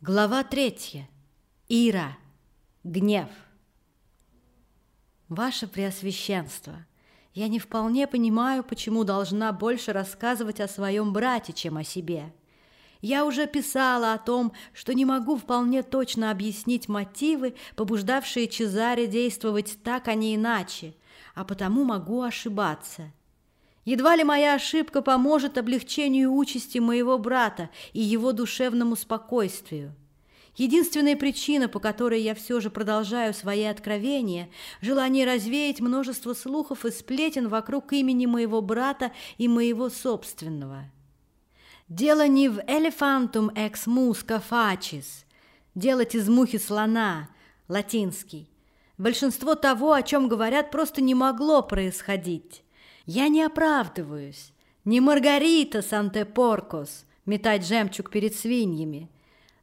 Глава третья. Ира. Гнев. Ваше Преосвященство, я не вполне понимаю, почему должна больше рассказывать о своем брате, чем о себе. Я уже писала о том, что не могу вполне точно объяснить мотивы, побуждавшие Чезаре действовать так, а не иначе, а потому могу ошибаться – Едва ли моя ошибка поможет облегчению участи моего брата и его душевному спокойствию. Единственная причина, по которой я все же продолжаю свои откровения, желание развеять множество слухов и сплетен вокруг имени моего брата и моего собственного. Дело не в «elefantum ex musca facis» – делать из мухи слона, латинский. Большинство того, о чем говорят, просто не могло происходить. Я не оправдываюсь. Не Маргарита Санте-Поркос метать жемчуг перед свиньями.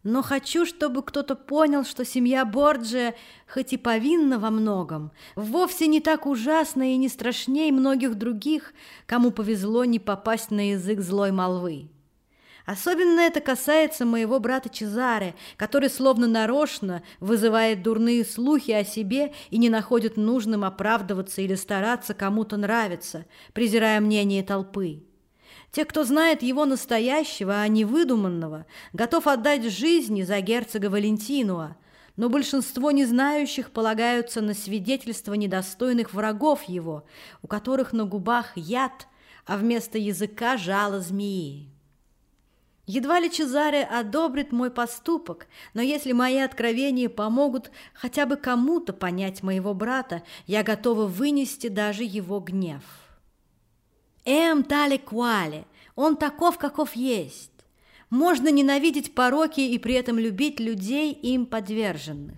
Но хочу, чтобы кто-то понял, что семья Борджия, хоть и повинна во многом, вовсе не так ужасна и не страшней многих других, кому повезло не попасть на язык злой молвы. Особенно это касается моего брата Чезаре, который словно нарочно вызывает дурные слухи о себе и не находит нужным оправдываться или стараться кому-то нравиться, презирая мнение толпы. Те, кто знает его настоящего, а не выдуманного, готов отдать жизни за герцога Валентинуа, но большинство незнающих полагаются на свидетельства недостойных врагов его, у которых на губах яд, а вместо языка жало змеи. Едва ли Чезаре одобрит мой поступок, но если мои откровения помогут хотя бы кому-то понять моего брата, я готова вынести даже его гнев. Эм тале куале, он таков, каков есть. Можно ненавидеть пороки и при этом любить людей, им подверженных.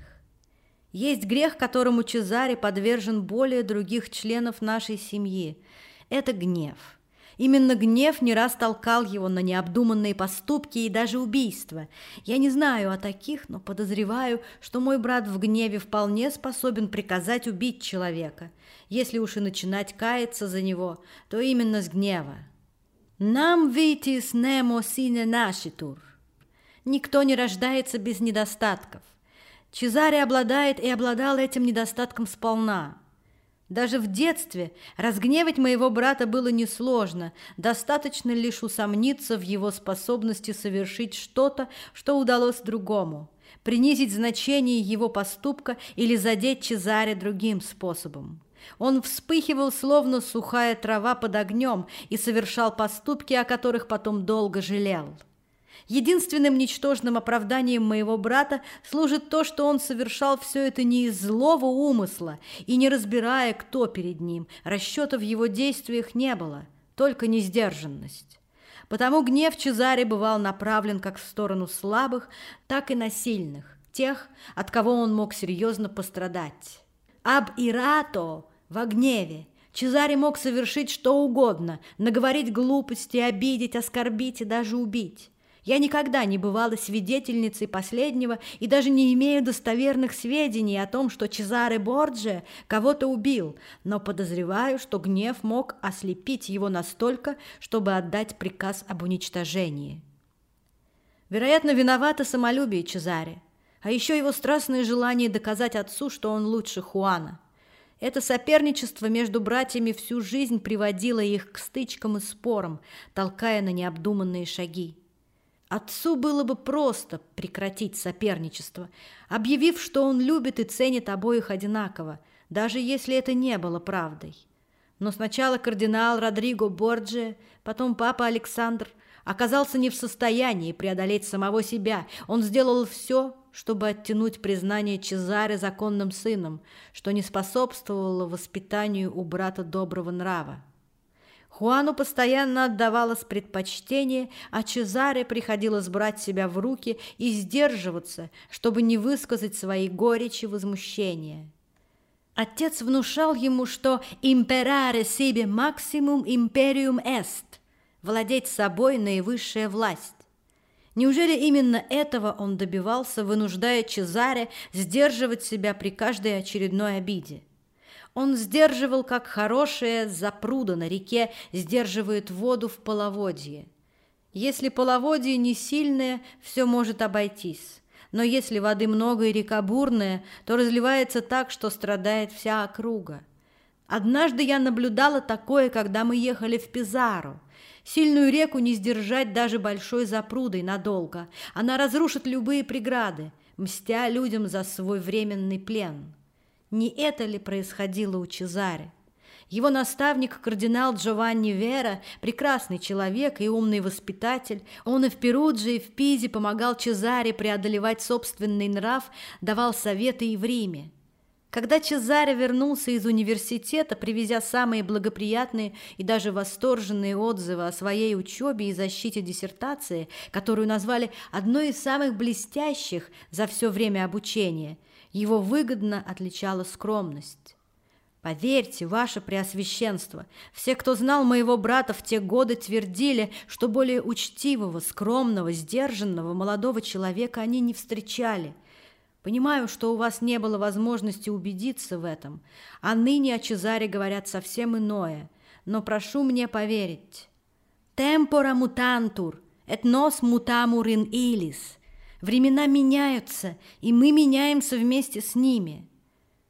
Есть грех, которому Чезаре подвержен более других членов нашей семьи. Это гнев – Именно гнев не раз толкал его на необдуманные поступки и даже убийства. Я не знаю о таких, но подозреваю, что мой брат в гневе вполне способен приказать убить человека. Если уж и начинать каяться за него, то именно с гнева. «Нам витис немо сине нашитур». Никто не рождается без недостатков. Чезаре обладает и обладал этим недостатком сполна – даже в детстве разгневать моего брата было несложно, достаточно лишь усомниться в его способности совершить что-то, что удалось другому, принизить значение его поступка или задеть Чезаре другим способом. Он вспыхивал, словно сухая трава под огнем, и совершал поступки, о которых потом долго жалел. Единственным ничтожным оправданием моего брата служит то, что он совершал все это не из злого умысла и не разбирая, кто перед ним. Расчета в его действиях не было, только несдержанность. Потому гнев Чезаре бывал направлен как в сторону слабых, так и на сильных, тех, от кого он мог серьезно пострадать. Аб Ирато во гневе Чезаре мог совершить что угодно, наговорить глупости, обидеть, оскорбить и даже убить. Я никогда не бывала свидетельницей последнего и даже не имею достоверных сведений о том, что Чезаре Борджи кого-то убил, но подозреваю, что гнев мог ослепить его настолько, чтобы отдать приказ об уничтожении. Вероятно, виновато самолюбие Чезаре, а еще его страстное желание доказать отцу, что он лучше Хуана. Это соперничество между братьями всю жизнь приводило их к стычкам и спорам, толкая на необдуманные шаги. Отцу было бы просто прекратить соперничество, объявив, что он любит и ценит обоих одинаково, даже если это не было правдой. Но сначала кардинал Родриго Борджи, потом папа Александр оказался не в состоянии преодолеть самого себя. Он сделал все, чтобы оттянуть признание Чезаре законным сыном, что не способствовало воспитанию у брата доброго нрава. Хуану постоянно отдавалось предпочтение, а Чезаре приходилось брать себя в руки и сдерживаться, чтобы не высказать свои горечи и возмущения. Отец внушал ему, что «imperare sibi maximum imperium est» – владеть собой наивысшая власть. Неужели именно этого он добивался, вынуждая Чезаре сдерживать себя при каждой очередной обиде? Он сдерживал, как хорошая запруда на реке сдерживает воду в половодье. Если половодье не сильное, все может обойтись. Но если воды много и река бурная, то разливается так, что страдает вся округа. Однажды я наблюдала такое, когда мы ехали в Пизару. Сильную реку не сдержать даже большой запрудой надолго. Она разрушит любые преграды, мстя людям за свой временный плен. Не это ли происходило у Чезаре? Его наставник, кардинал Джованни Вера, прекрасный человек и умный воспитатель, он и в Перудже, и в Пизе помогал Чезаре преодолевать собственный нрав, давал советы и в Риме. Когда Чезаре вернулся из университета, привезя самые благоприятные и даже восторженные отзывы о своей учебе и защите диссертации, которую назвали одной из самых блестящих за все время обучения, его выгодно отличала скромность. Поверьте, ваше преосвященство, все, кто знал моего брата в те годы, твердили, что более учтивого, скромного, сдержанного молодого человека они не встречали. Понимаю, что у вас не было возможности убедиться в этом, а ныне о Чезаре говорят совсем иное, но прошу мне поверить. «Темпора мутантур, et nos mutamur in illis» Времена меняются, и мы меняемся вместе с ними.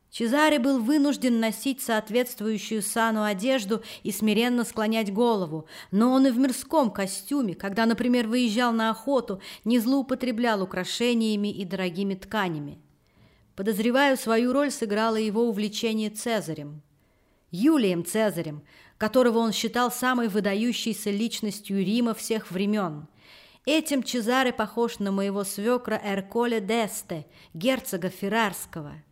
Чезаре был вынужден носить соответствующую сану одежду и смиренно склонять голову, но он и в мирском костюме, когда, например, выезжал на охоту, не злоупотреблял украшениями и дорогими тканями. Подозреваю, свою роль сыграло его увлечение Цезарем. Юлием Цезарем, которого он считал самой выдающейся личностью Рима всех времен. Этим Чезаре похож на моего свекра Эрколе Десте, герцога Феррарского –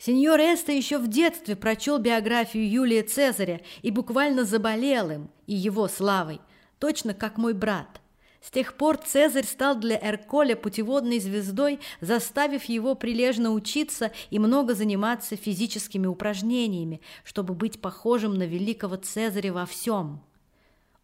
Сеньор Эста еще в детстве прочел биографию Юлия Цезаря и буквально заболел им и его славой, точно как мой брат. С тех пор Цезарь стал для Эрколя путеводной звездой, заставив его прилежно учиться и много заниматься физическими упражнениями, чтобы быть похожим на великого Цезаря во всем.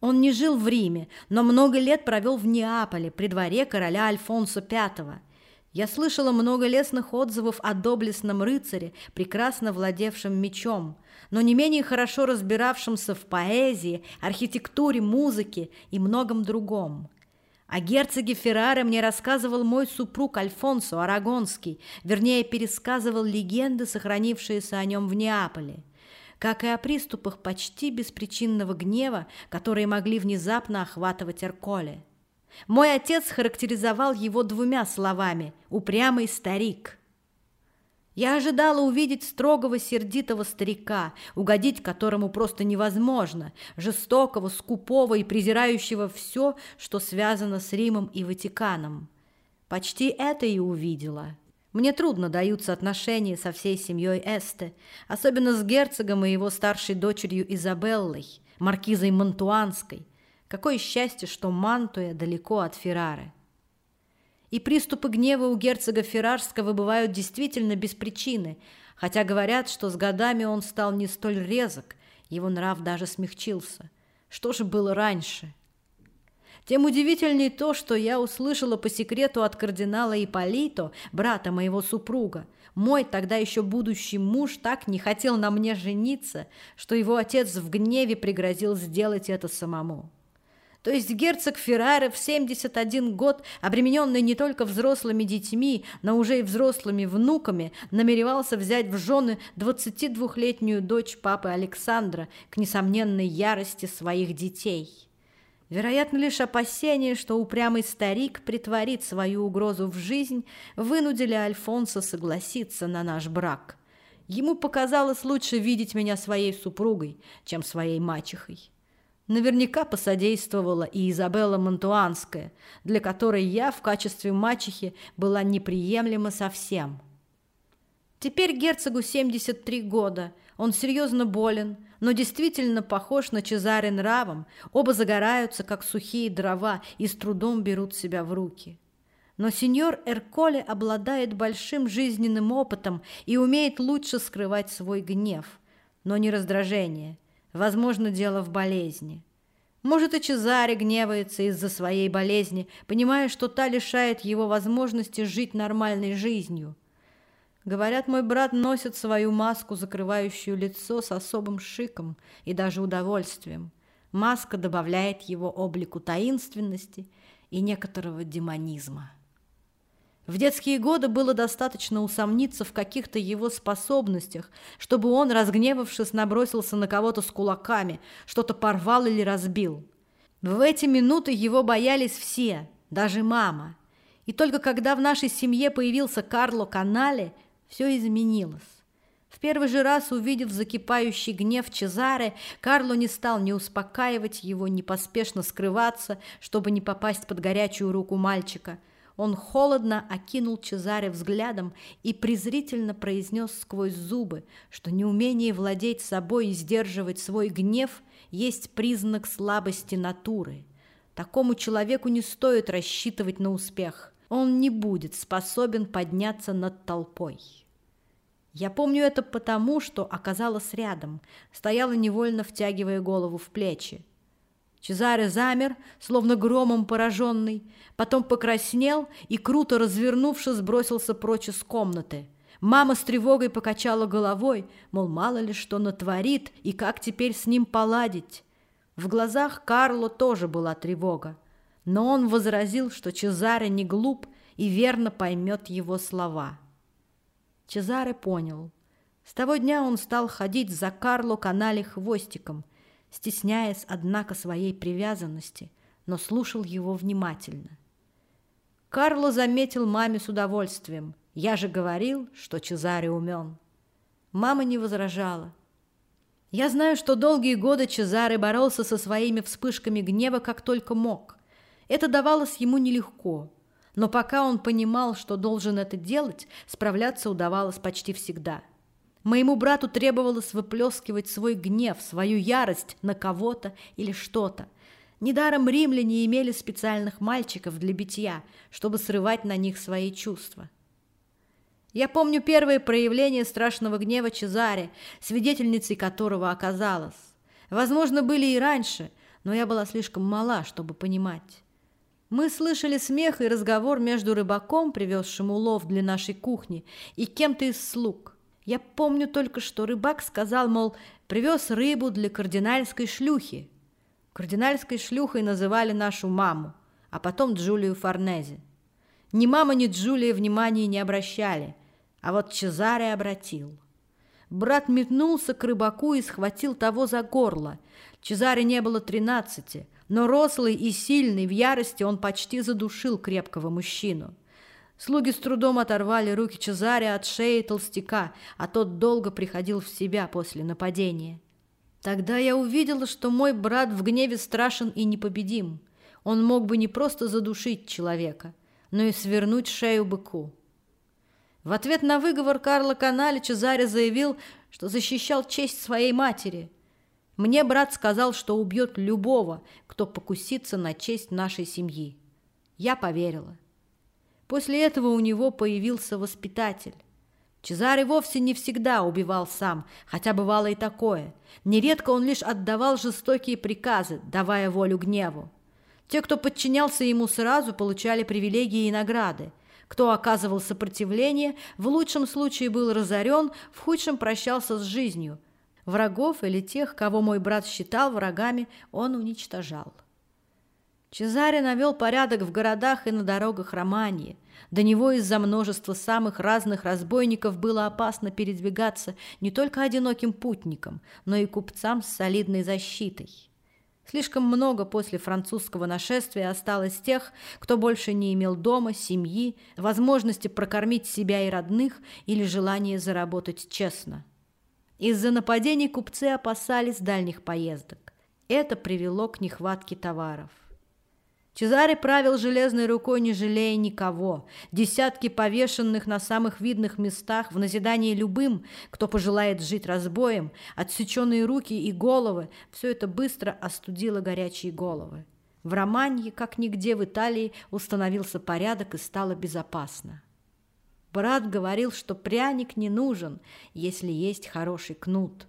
Он не жил в Риме, но много лет провел в Неаполе при дворе короля Альфонсо V – я слышала много лестных отзывов о доблестном рыцаре, прекрасно владевшем мечом, но не менее хорошо разбиравшемся в поэзии, архитектуре, музыке и многом другом. О герцоге Ферраре мне рассказывал мой супруг Альфонсо Арагонский, вернее, пересказывал легенды, сохранившиеся о нем в Неаполе как и о приступах почти беспричинного гнева, которые могли внезапно охватывать Эрколе. Мой отец характеризовал его двумя словами «упрямый старик». Я ожидала увидеть строгого, сердитого старика, угодить которому просто невозможно, жестокого, скупого и презирающего все, что связано с Римом и Ватиканом. Почти это и увидела. Мне трудно даются отношения со всей семьей Эсте, особенно с герцогом и его старшей дочерью Изабеллой, маркизой Монтуанской – Какое счастье, что Мантуя далеко от Феррары. И приступы гнева у герцога Феррарского бывают действительно без причины, хотя говорят, что с годами он стал не столь резок, его нрав даже смягчился. Что же было раньше? Тем удивительней то, что я услышала по секрету от кардинала Ипполито, брата моего супруга. Мой тогда еще будущий муж так не хотел на мне жениться, что его отец в гневе пригрозил сделать это самому. То есть герцог Ферраре в 71 год, обремененный не только взрослыми детьми, но уже и взрослыми внуками, намеревался взять в жены 22-летнюю дочь папы Александра к несомненной ярости своих детей. Вероятно, лишь опасение, что упрямый старик притворит свою угрозу в жизнь, вынудили Альфонса согласиться на наш брак. Ему показалось лучше видеть меня своей супругой, чем своей мачехой. Наверняка посодействовала и Изабелла Монтуанская, для которой я в качестве мачехи была неприемлема совсем. Теперь герцогу 73 года, он серьезно болен, но действительно похож на Чезаре нравом, оба загораются, как сухие дрова, и с трудом берут себя в руки. Но сеньор Эрколе обладает большим жизненным опытом и умеет лучше скрывать свой гнев, но не раздражение – Возможно, дело в болезни. Может, и Чезаре гневается из-за своей болезни, понимая, что та лишает его возможности жить нормальной жизнью. Говорят, мой брат носит свою маску, закрывающую лицо с особым шиком и даже удовольствием. Маска добавляет его облику таинственности и некоторого демонизма. В детские годы было достаточно усомниться в каких-то его способностях, чтобы он, разгневавшись, набросился на кого-то с кулаками, что-то порвал или разбил. В эти минуты его боялись все, даже мама. И только когда в нашей семье появился Карло Канале, все изменилось. В первый же раз, увидев закипающий гнев Чезаре, Карло не стал ни успокаивать его, ни поспешно скрываться, чтобы не попасть под горячую руку мальчика – он холодно окинул Чезаре взглядом и презрительно произнес сквозь зубы, что неумение владеть собой и сдерживать свой гнев есть признак слабости натуры. Такому человеку не стоит рассчитывать на успех. Он не будет способен подняться над толпой. Я помню это потому, что оказалась рядом, стояла невольно втягивая голову в плечи. Чезаре замер, словно громом пораженный, потом покраснел и, круто развернувшись, бросился прочь из комнаты. Мама с тревогой покачала головой, мол, мало ли что натворит и как теперь с ним поладить. В глазах Карло тоже была тревога, но он возразил, что Чезаре не глуп и верно поймет его слова. Чезаре понял. С того дня он стал ходить за Карло канале хвостиком – стесняясь, однако, своей привязанности, но слушал его внимательно. Карло заметил маме с удовольствием. «Я же говорил, что Чезаре умен». Мама не возражала. Я знаю, что долгие годы Чезаре боролся со своими вспышками гнева как только мог. Это давалось ему нелегко, но пока он понимал, что должен это делать, справляться удавалось почти всегда – Моему брату требовалось выплескивать свой гнев, свою ярость на кого-то или что-то. Недаром римляне имели специальных мальчиков для битья, чтобы срывать на них свои чувства. Я помню первое проявление страшного гнева Чезаре, свидетельницей которого оказалась. Возможно, были и раньше, но я была слишком мала, чтобы понимать. Мы слышали смех и разговор между рыбаком, привезшим улов для нашей кухни, и кем-то из слуг. Я помню только, что рыбак сказал, мол, привез рыбу для кардинальской шлюхи. Кардинальской шлюхой называли нашу маму, а потом Джулию Форнези. Ни мама, ни Джулия внимания не обращали, а вот Чезаре обратил. Брат метнулся к рыбаку и схватил того за горло. Чезаре не было тринадцати, но рослый и сильный в ярости он почти задушил крепкого мужчину. Слуги с трудом оторвали руки Чезаря от шеи толстяка, а тот долго приходил в себя после нападения. Тогда я увидела, что мой брат в гневе страшен и непобедим. Он мог бы не просто задушить человека, но и свернуть шею быку. В ответ на выговор Карла Канали Чезаре заявил, что защищал честь своей матери. Мне брат сказал, что убьет любого, кто покусится на честь нашей семьи. Я поверила. После этого у него появился воспитатель. Чезаре вовсе не всегда убивал сам, хотя бывало и такое. Нередко он лишь отдавал жестокие приказы, давая волю гневу. Те, кто подчинялся ему сразу, получали привилегии и награды. Кто оказывал сопротивление, в лучшем случае был разорен, в худшем прощался с жизнью. Врагов или тех, кого мой брат считал врагами, он уничтожал. Чезаре навел порядок в городах и на дорогах Романии. До него из-за множества самых разных разбойников было опасно передвигаться не только одиноким путникам, но и купцам с солидной защитой. Слишком много после французского нашествия осталось тех, кто больше не имел дома, семьи, возможности прокормить себя и родных или желания заработать честно. Из-за нападений купцы опасались дальних поездок. Это привело к нехватке товаров. Чезаре правил железной рукой, не жалея никого. Десятки повешенных на самых видных местах в назидание любым, кто пожелает жить разбоем, отсеченные руки и головы – все это быстро остудило горячие головы. В Романье, как нигде в Италии, установился порядок и стало безопасно. Брат говорил, что пряник не нужен, если есть хороший кнут.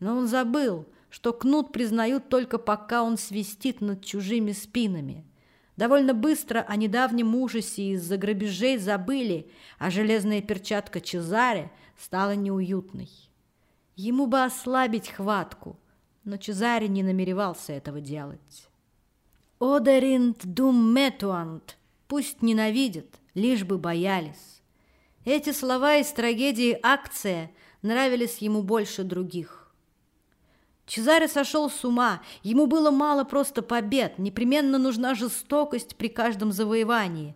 Но он забыл, что кнут признают только пока он свистит над чужими спинами – Довольно быстро о недавнем ужасе из-за грабежей забыли, а железная перчатка Чезаре стала неуютной. Ему бы ослабить хватку, но Чезаре не намеревался этого делать. «Одеринт дум метуант» – пусть ненавидят, лишь бы боялись. Эти слова из трагедии «Акция» нравились ему больше других. Чезаре сошел с ума, ему было мало просто побед, непременно нужна жестокость при каждом завоевании.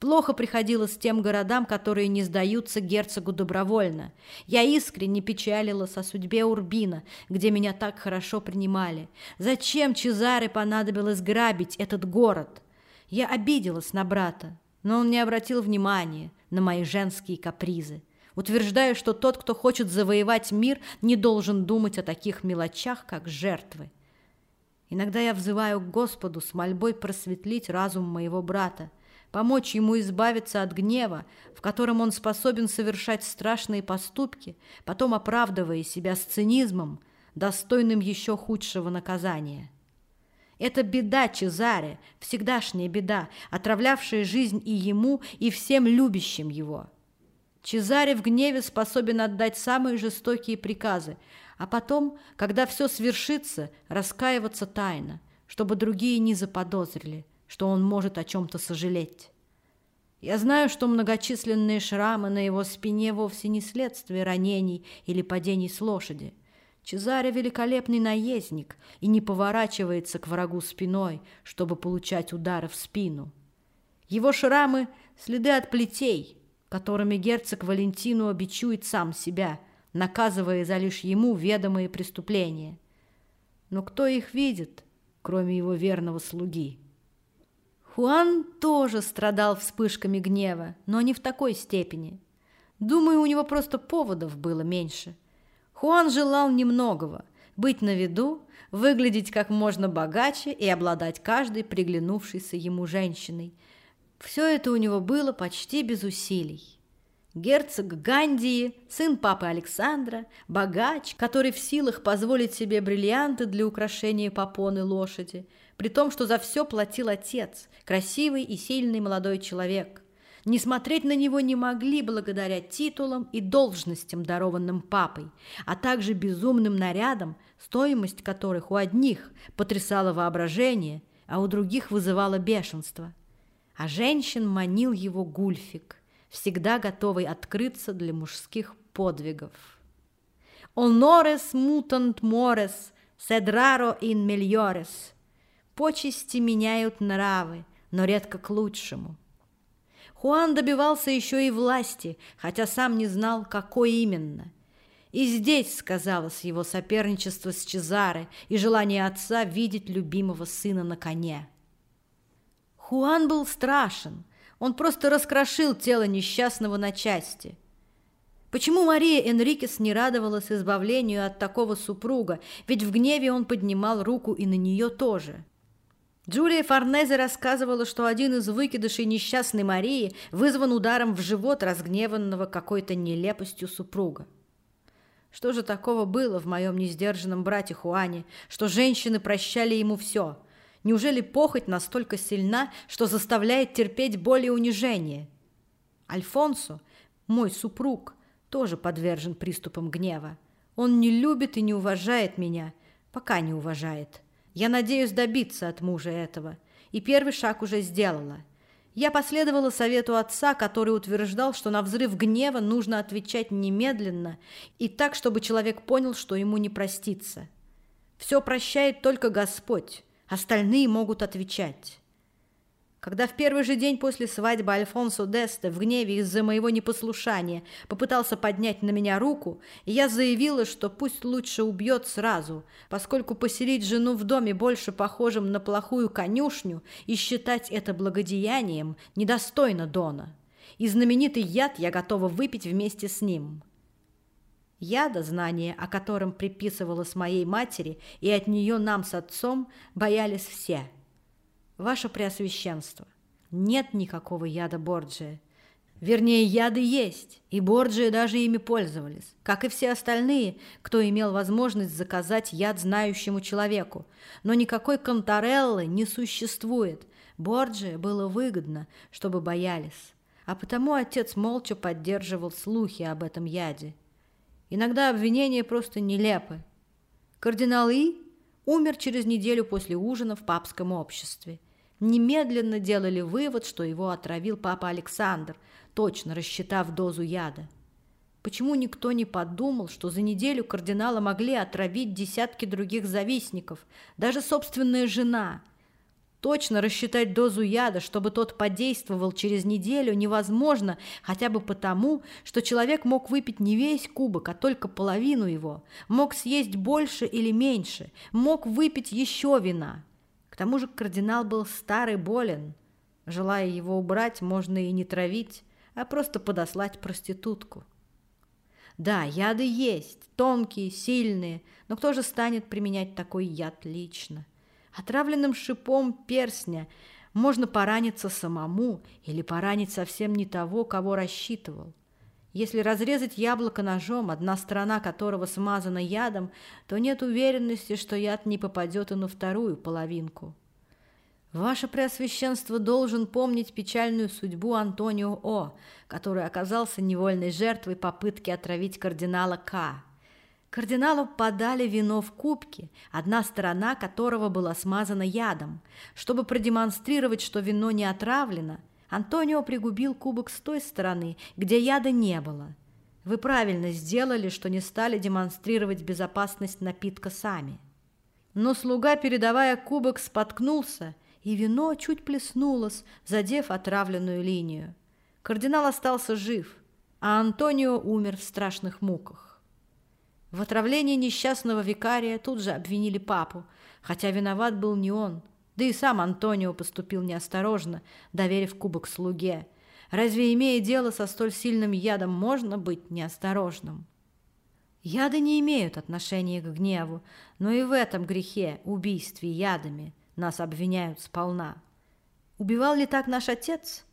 Плохо приходилось тем городам, которые не сдаются герцогу добровольно. Я искренне печалилась о судьбе Урбина, где меня так хорошо принимали. Зачем Чезаре понадобилось грабить этот город? Я обиделась на брата, но он не обратил внимания на мои женские капризы. Утверждаю, что тот, кто хочет завоевать мир, не должен думать о таких мелочах, как жертвы. Иногда я взываю к Господу с мольбой просветлить разум моего брата, помочь ему избавиться от гнева, в котором он способен совершать страшные поступки, потом оправдывая себя с цинизмом, достойным еще худшего наказания. Это беда Чезаре, всегдашняя беда, отравлявшая жизнь и ему, и всем любящим его. Чезаре в гневе способен отдать самые жестокие приказы, а потом, когда все свершится, раскаиваться тайно, чтобы другие не заподозрили, что он может о чем-то сожалеть. Я знаю, что многочисленные шрамы на его спине вовсе не следствие ранений или падений с лошади. Чезаре великолепный наездник и не поворачивается к врагу спиной, чтобы получать удары в спину. Его шрамы – следы от плетей – которыми герцог Валентину обичует сам себя, наказывая за лишь ему ведомые преступления. Но кто их видит, кроме его верного слуги? Хуан тоже страдал вспышками гнева, но не в такой степени. Думаю, у него просто поводов было меньше. Хуан желал немногого – быть на виду, выглядеть как можно богаче и обладать каждой приглянувшейся ему женщиной – все это у него было почти без усилий. Герцог Гандии, сын папы Александра, богач, который в силах позволить себе бриллианты для украшения попоны лошади, при том, что за все платил отец, красивый и сильный молодой человек. Не смотреть на него не могли благодаря титулам и должностям, дарованным папой, а также безумным нарядам, стоимость которых у одних потрясала воображение, а у других вызывала бешенство – а женщин манил его гульфик, всегда готовый открыться для мужских подвигов. «Honores mutant mores, sed raro in meliores» Почести меняют нравы, но редко к лучшему. Хуан добивался еще и власти, хотя сам не знал, какой именно. И здесь сказалось его соперничество с Чезаре и желание отца видеть любимого сына на коне. Хуан был страшен. Он просто раскрошил тело несчастного на части. Почему Мария Энрикес не радовалась избавлению от такого супруга, ведь в гневе он поднимал руку и на нее тоже? Джулия Форнезе рассказывала, что один из выкидышей несчастной Марии вызван ударом в живот разгневанного какой-то нелепостью супруга. Что же такого было в моем несдержанном брате Хуане, что женщины прощали ему все – Неужели похоть настолько сильна, что заставляет терпеть боль и унижение? Альфонсо, мой супруг, тоже подвержен приступам гнева. Он не любит и не уважает меня, пока не уважает. Я надеюсь добиться от мужа этого, и первый шаг уже сделала. Я последовала совету отца, который утверждал, что на взрыв гнева нужно отвечать немедленно и так, чтобы человек понял, что ему не простится. Все прощает только Господь. Остальные могут отвечать. Когда в первый же день после свадьбы Альфонсо Десте в гневе из-за моего непослушания попытался поднять на меня руку, я заявила, что пусть лучше убьет сразу, поскольку поселить жену в доме больше похожим на плохую конюшню и считать это благодеянием недостойно Дона. И знаменитый яд я готова выпить вместе с ним. Яда, знание о котором приписывалось моей матери и от нее нам с отцом, боялись все. Ваше Преосвященство, нет никакого яда Борджия. Вернее, яды есть, и Борджия даже ими пользовались, как и все остальные, кто имел возможность заказать яд знающему человеку. Но никакой контареллы не существует. Борджия было выгодно, чтобы боялись. А потому отец молча поддерживал слухи об этом яде. Иногда обвинения просто нелепы. Кардинал И умер через неделю после ужина в папском обществе. Немедленно делали вывод, что его отравил папа Александр, точно рассчитав дозу яда. Почему никто не подумал, что за неделю кардинала могли отравить десятки других завистников, даже собственная жена? Точно рассчитать дозу яда, чтобы тот подействовал через неделю, невозможно, хотя бы потому, что человек мог выпить не весь кубок, а только половину его, мог съесть больше или меньше, мог выпить еще вина. Тому же кардинал был старый болен. Желая его убрать, можно и не травить, а просто подослать проститутку. Да, яды есть, тонкие, сильные, но кто же станет применять такой яд лично? Отравленным шипом персня можно пораниться самому или поранить совсем не того, кого рассчитывал. Если разрезать яблоко ножом, одна сторона которого смазана ядом, то нет уверенности, что яд не попадет и на вторую половинку. Ваше Преосвященство должен помнить печальную судьбу Антонио О., который оказался невольной жертвой попытки отравить кардинала К. Кардиналу подали вино в кубке, одна сторона которого была смазана ядом. Чтобы продемонстрировать, что вино не отравлено, Антонио пригубил кубок с той стороны, где яда не было. Вы правильно сделали, что не стали демонстрировать безопасность напитка сами. Но слуга, передавая кубок, споткнулся – и вино чуть плеснулось, задев отравленную линию. Кардинал остался жив, а Антонио умер в страшных муках. В отравлении несчастного викария тут же обвинили папу, хотя виноват был не он, да и сам Антонио поступил неосторожно, доверив кубок слуге. Разве, имея дело со столь сильным ядом, можно быть неосторожным? Яды не имеют отношения к гневу, но и в этом грехе, убийстве ядами – нас обвиняют сполна. Убивал ли так наш отец?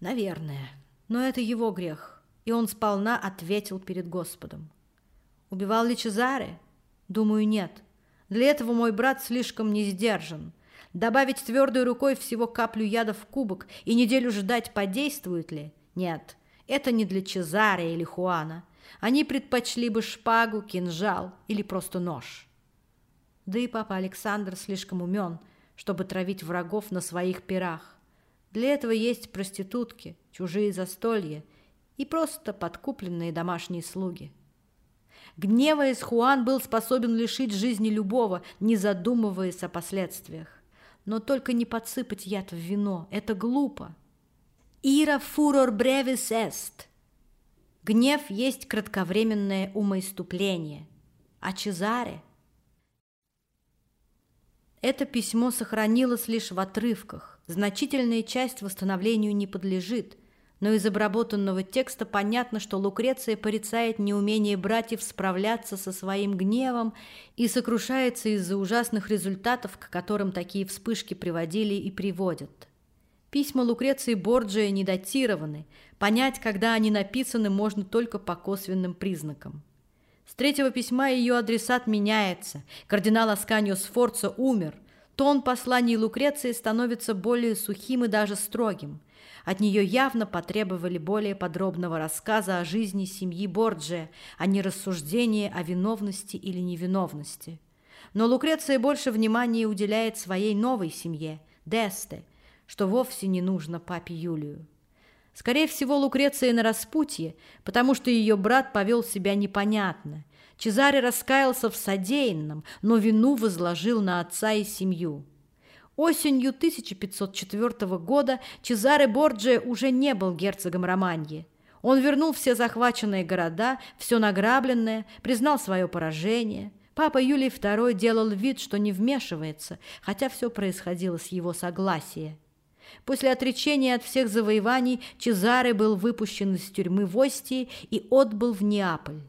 Наверное. Но это его грех, и он сполна ответил перед Господом. Убивал ли Чезаре? Думаю, нет. Для этого мой брат слишком не сдержан. Добавить твердой рукой всего каплю яда в кубок и неделю ждать, подействует ли? Нет, это не для Чезаре или Хуана. Они предпочли бы шпагу, кинжал или просто нож. Да и папа Александр слишком умен, чтобы травить врагов на своих пирах. Для этого есть проститутки, чужие застолья и просто подкупленные домашние слуги. Гневаясь, Хуан был способен лишить жизни любого, не задумываясь о последствиях. Но только не подсыпать яд в вино. Это глупо. «Ира фурор бревис эст». Гнев есть кратковременное умоиступление. А Чезаре это письмо сохранилось лишь в отрывках. Значительная часть восстановлению не подлежит, но из обработанного текста понятно, что Лукреция порицает неумение братьев справляться со своим гневом и сокрушается из-за ужасных результатов, к которым такие вспышки приводили и приводят. Письма Лукреции Борджия не датированы, понять, когда они написаны, можно только по косвенным признакам. С третьего письма ее адресат меняется. Кардинал Асканио Сфорца умер. Тон посланий Лукреции становится более сухим и даже строгим. От нее явно потребовали более подробного рассказа о жизни семьи Борджия, а не рассуждения о виновности или невиновности. Но Лукреция больше внимания уделяет своей новой семье, Десте, что вовсе не нужно папе Юлию. Скорее всего, Лукреция на распутье, потому что ее брат повел себя непонятно. Чезаре раскаялся в содеянном, но вину возложил на отца и семью. Осенью 1504 года Чезаре Борджия уже не был герцогом Романьи. Он вернул все захваченные города, все награбленное, признал свое поражение. Папа Юлий II делал вид, что не вмешивается, хотя все происходило с его согласия. После отречения от всех завоеваний Чезаре был выпущен из тюрьмы в Остии и отбыл в Неаполь.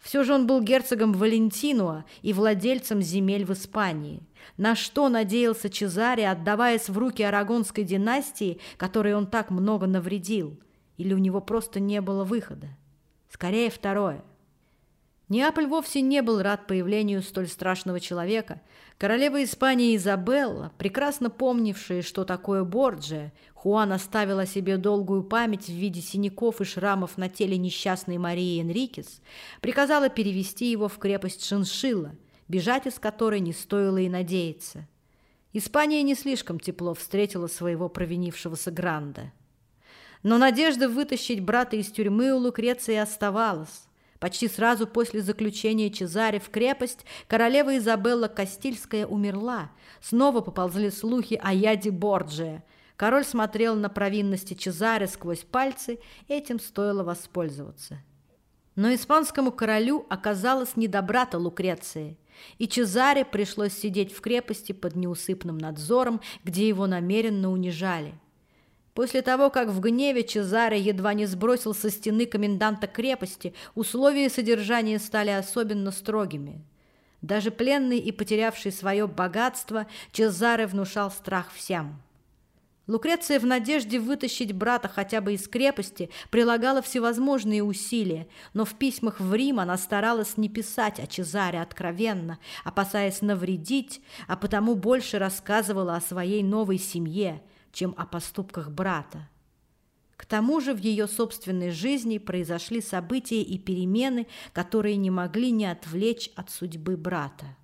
Все же он был герцогом Валентинуа и владельцем земель в Испании. На что надеялся Чезаре, отдаваясь в руки арагонской династии, которой он так много навредил? Или у него просто не было выхода? Скорее второе. Неаполь вовсе не был рад появлению столь страшного человека. Королева Испании Изабелла, прекрасно помнившая, что такое Борджия, Хуан оставила себе долгую память в виде синяков и шрамов на теле несчастной Марии Энрикес, приказала перевести его в крепость Шиншилла, бежать из которой не стоило и надеяться. Испания не слишком тепло встретила своего провинившегося Гранда. Но надежда вытащить брата из тюрьмы у Лукреции оставалась. Почти сразу после заключения Чезаре в крепость королева Изабелла Кастильская умерла. Снова поползли слухи о яде Борджия. Король смотрел на провинности Чезаре сквозь пальцы, этим стоило воспользоваться. Но испанскому королю оказалось не до брата Лукреции, и Чезаре пришлось сидеть в крепости под неусыпным надзором, где его намеренно унижали. После того, как в гневе Чезаре едва не сбросил со стены коменданта крепости, условия содержания стали особенно строгими. Даже пленный и потерявший свое богатство, Чезаре внушал страх всем. Лукреция в надежде вытащить брата хотя бы из крепости прилагала всевозможные усилия, но в письмах в Рим она старалась не писать о Чезаре откровенно, опасаясь навредить, а потому больше рассказывала о своей новой семье, чем о поступках брата. К тому же в ее собственной жизни произошли события и перемены, которые не могли не отвлечь от судьбы брата.